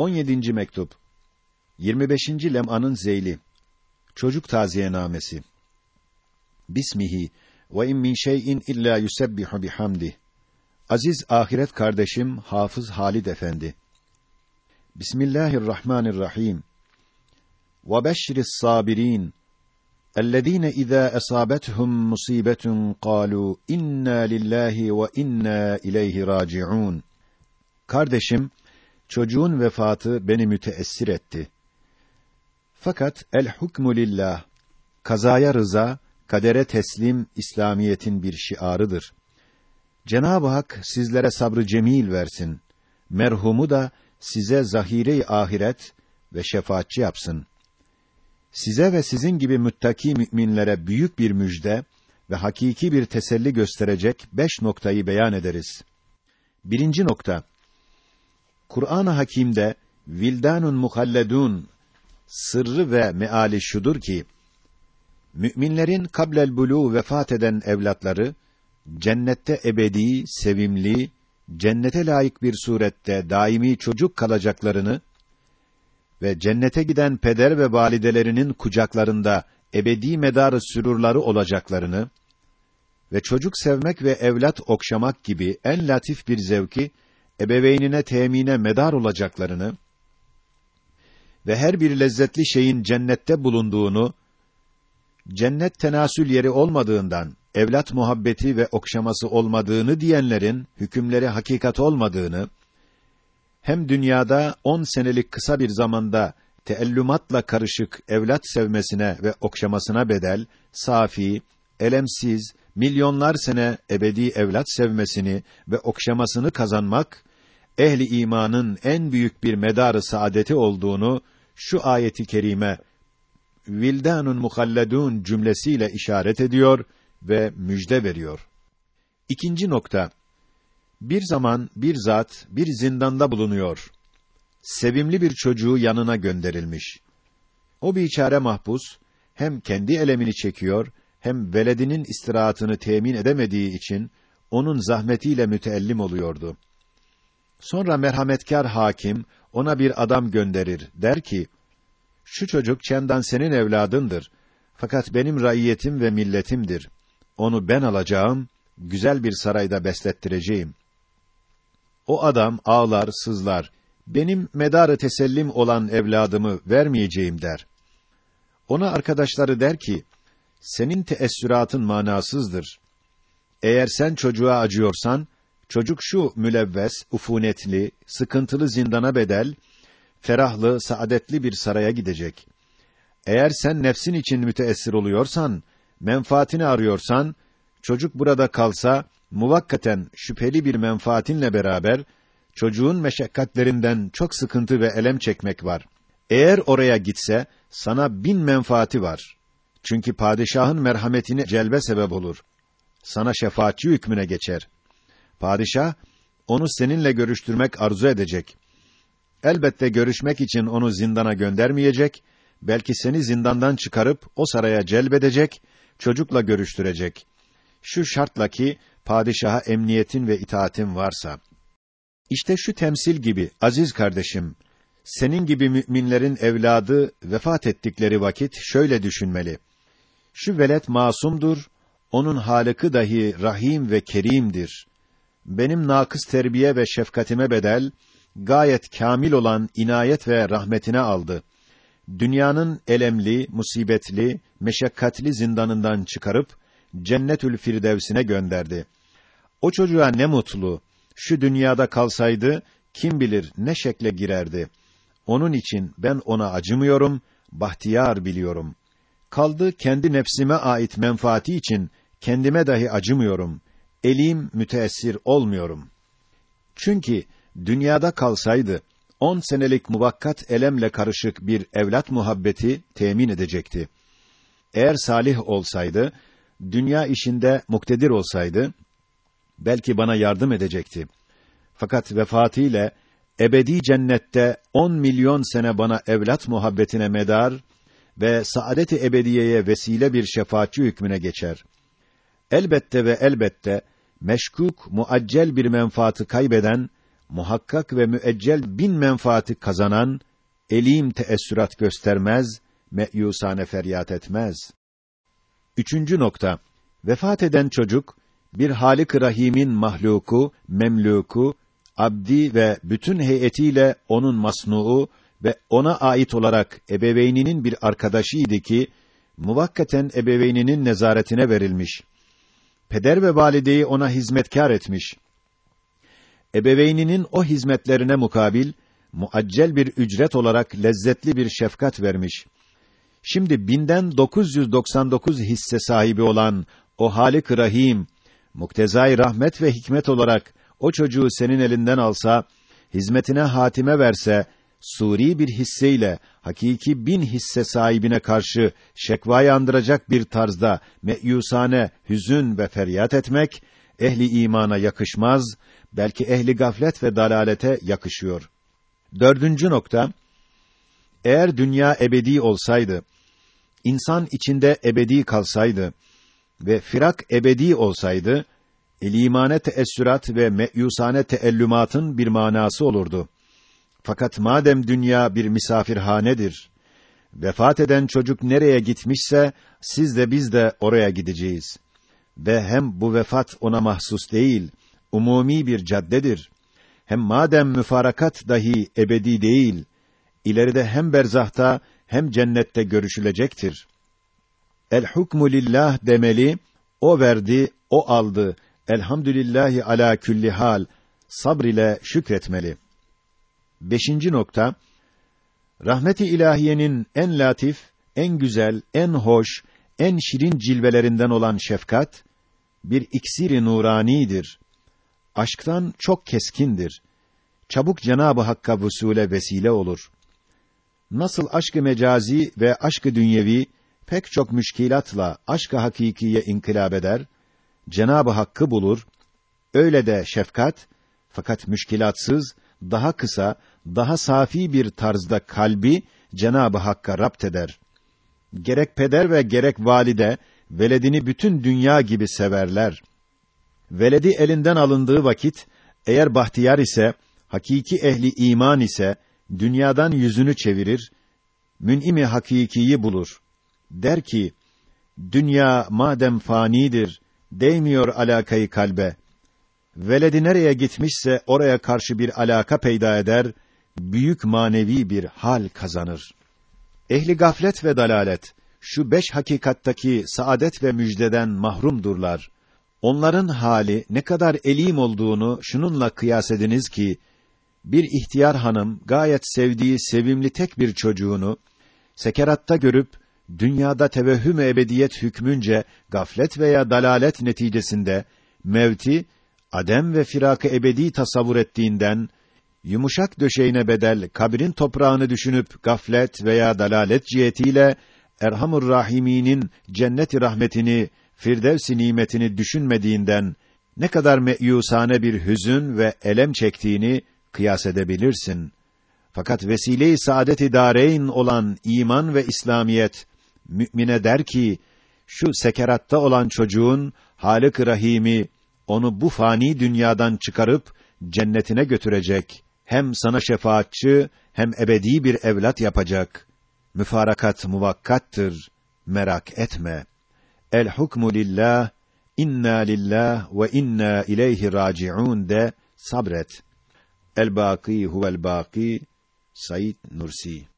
17. mektup. 25. lem'anın zeyli. Çocuk taziyenamesi. Bismihi ve in min şey'in illa yusebbihu bihamdi. Aziz ahiret kardeşim Hafız Halid Efendi. Bismillahirrahmanirrahim. Ve beşşiris sabirin. اَلَّذ۪ينَ اِذَا أَصَابَتْهُمْ مُصِيبَةٌ قَالُوا اِنَّا لِلّٰهِ وَاِنَّا اِلَيْهِ رَاجِعُونَ Kardeşim, çocuğun vefatı beni müteessir etti. Fakat el hukmu lillah, kazaya rıza, kadere teslim İslamiyetin bir şiarıdır. Cenab-ı Hak sizlere sabrı cemil versin. Merhumu da size zahire-i ahiret ve şefaatçi yapsın. Size ve sizin gibi müttaki müminlere büyük bir müjde ve hakiki bir teselli gösterecek beş noktayı beyan ederiz. Birinci nokta. Kur'an-ı Hakîm'de vildanun muhalledun sırrı ve meali şudur ki müminlerin kablel bulu vefat eden evlatları cennette ebedi, sevimli, cennete layık bir surette daimi çocuk kalacaklarını ve cennete giden peder ve validelerinin kucaklarında ebedi medarı sürurları olacaklarını ve çocuk sevmek ve evlat okşamak gibi en latif bir zevki ebeveynine temine medar olacaklarını ve her bir lezzetli şeyin cennette bulunduğunu cennet tenasül yeri olmadığından evlat muhabbeti ve okşaması olmadığını diyenlerin hükümleri hakikat olmadığını hem dünyada on senelik kısa bir zamanda teellümatla karışık evlat sevmesine ve okşamasına bedel, safi, elemsiz, milyonlar sene ebedi evlat sevmesini ve okşamasını kazanmak, ehli imanın en büyük bir medarı saadeti olduğunu, şu ayeti kerime, vildanun muhalledun cümlesiyle işaret ediyor ve müjde veriyor. İkinci nokta, bir zaman bir zat bir zindanda bulunuyor. Sevimli bir çocuğu yanına gönderilmiş. O biçare mahpus hem kendi elemini çekiyor hem veledinin istirahatını temin edemediği için onun zahmetiyle müteellim oluyordu. Sonra merhametkar hakim ona bir adam gönderir. Der ki: Şu çocuk çendan senin evladındır. Fakat benim raiyetim ve milletimdir. Onu ben alacağım, güzel bir sarayda beslettireceğim. O adam ağlar, sızlar. Benim medarı tesellim olan evladımı vermeyeceğim der. Ona arkadaşları der ki, senin teessüratın manasızdır. Eğer sen çocuğa acıyorsan, çocuk şu mülevves, ufunetli, sıkıntılı zindana bedel, ferahlı, saadetli bir saraya gidecek. Eğer sen nefsin için müteessir oluyorsan, menfaatini arıyorsan, çocuk burada kalsa, muvakkaten şüpheli bir menfaatinle beraber çocuğun meşakkatlerinden çok sıkıntı ve elem çekmek var. Eğer oraya gitse sana bin menfaati var. Çünkü padişahın merhametini celbe sebep olur. Sana şefaatçi hükmüne geçer. Padişah onu seninle görüştürmek arzu edecek. Elbette görüşmek için onu zindana göndermeyecek, belki seni zindandan çıkarıp o saraya celbedecek, çocukla görüştürecek. Şu şartla ki padişaha emniyetin ve itaatin varsa. İşte şu temsil gibi aziz kardeşim, senin gibi müminlerin evladı vefat ettikleri vakit şöyle düşünmeli. Şu velet masumdur, onun halıkı dahi rahim ve kerimdir. Benim nakıs terbiye ve şefkatime bedel, gayet kamil olan inayet ve rahmetine aldı. Dünyanın elemli, musibetli, meşakkatli zindanından çıkarıp, Cennetül Firdevsine gönderdi. O çocuğa ne mutlu. Şu dünyada kalsaydı kim bilir ne şekle girerdi. Onun için ben ona acımıyorum, bahtiyar biliyorum. Kaldı kendi nefsime ait menfaati için kendime dahi acımıyorum. Elim müteessir olmuyorum. Çünkü dünyada kalsaydı on senelik muvakkat elemle karışık bir evlat muhabbeti temin edecekti. Eğer salih olsaydı dünya işinde muktedir olsaydı, belki bana yardım edecekti. Fakat vefatıyla ebedi cennette on milyon sene bana evlat muhabbetine medar ve saadet-i ebediyeye vesile bir şefaatçi hükmüne geçer. Elbette ve elbette meşkuk muaccel bir menfaatı kaybeden muhakkak ve müeccel bin menfaati kazanan, elim teessürat göstermez, meyusane feryat etmez. Üçüncü nokta. Vefat eden çocuk, bir Halik-i Rahim'in mahluku, memluku, abdi ve bütün heyetiyle onun masnuu ve ona ait olarak ebeveyninin bir arkadaşıydı ki, muvakkaten ebeveyninin nezaretine verilmiş. Peder ve valideyi ona hizmetkar etmiş. Ebeveyninin o hizmetlerine mukabil, muaccel bir ücret olarak lezzetli bir şefkat vermiş. Şimdi binden 999 hisse sahibi olan o Halik Rahim, muktezai rahmet ve hikmet olarak o çocuğu senin elinden alsa, hizmetine hatime verse, suri bir hisseyle hakiki bin hisse sahibine karşı şekvayı andıracak bir tarzda meyusane hüzün ve feryat etmek ehli imana yakışmaz, belki ehli gaflet ve dalalete yakışıyor. Dördüncü nokta, eğer dünya ebedi olsaydı, insan içinde ebedi kalsaydı ve firak ebedi olsaydı, ilimane teessürat ve meyusane teellümatın bir manası olurdu. Fakat madem dünya bir misafirhanedir, vefat eden çocuk nereye gitmişse, siz de biz de oraya gideceğiz. Ve hem bu vefat ona mahsus değil, umumi bir caddedir. Hem madem müfarakat dahi ebedi değil, ileride hem berzahta hem cennette görüşülecektir. El hukmu lillah demeli, o verdi, o aldı. Elhamdülillahi ala külli hal. Sabr ile şükretmeli. Beşinci nokta, rahmeti ilahiyenin en latif, en güzel, en hoş, en şirin cilvelerinden olan şefkat, bir iksiri nuranidir. Aşktan çok keskindir. Çabuk Cenabı Hakk'a vusule vesile olur. Nasıl aşkı mecazi ve aşkı dünyevi pek çok müşkilatla aşkı hakikiye inkılap eder, Cenabı Hakk'ı bulur. Öyle de şefkat fakat müşkilatsız, daha kısa, daha safi bir tarzda kalbi Cenabı Hakk'a rapt eder. Gerek peder ve gerek valide veledini bütün dünya gibi severler. Veledi elinden alındığı vakit eğer bahtiyar ise, hakiki ehli iman ise dünyadan yüzünü çevirir, mün'imi hakikiyi bulur. Der ki, dünya madem fanidir, değmiyor alakayı kalbe. Veledi nereye gitmişse oraya karşı bir alaka peyda eder, büyük manevi bir hal kazanır. Ehli gaflet ve dalalet, şu beş hakikattaki saadet ve müjdeden mahrumdurlar. Onların hali ne kadar elim olduğunu şununla kıyas ediniz ki, bir ihtiyar hanım gayet sevdiği sevimli tek bir çocuğunu sekeratta görüp dünyada tevehhüm ebediyet hükmünce gaflet veya dalalet neticesinde mevti adem ve firakı ebedi tasavvur ettiğinden yumuşak döşeğine bedel kabrin toprağını düşünüp gaflet veya dalalet cihetiyle Erhamur Rahimî'nin cennet rahmetini, firdevs nimetini düşünmediğinden ne kadar meyusane bir hüzün ve elem çektiğini kıyas edebilirsin. Fakat vesile-i saadet-i dâreyn olan iman ve İslamiyet mümine der ki şu sekeratta olan çocuğun Halık Rahimi onu bu fani dünyadan çıkarıp cennetine götürecek. Hem sana şefaatçi hem ebedi bir evlat yapacak. Müfarakat muvakkattır. Merak etme. El hukmu lillah, inna lillah ve inna ileyhi raciun de sabret. El baki huvel baki Said Nursi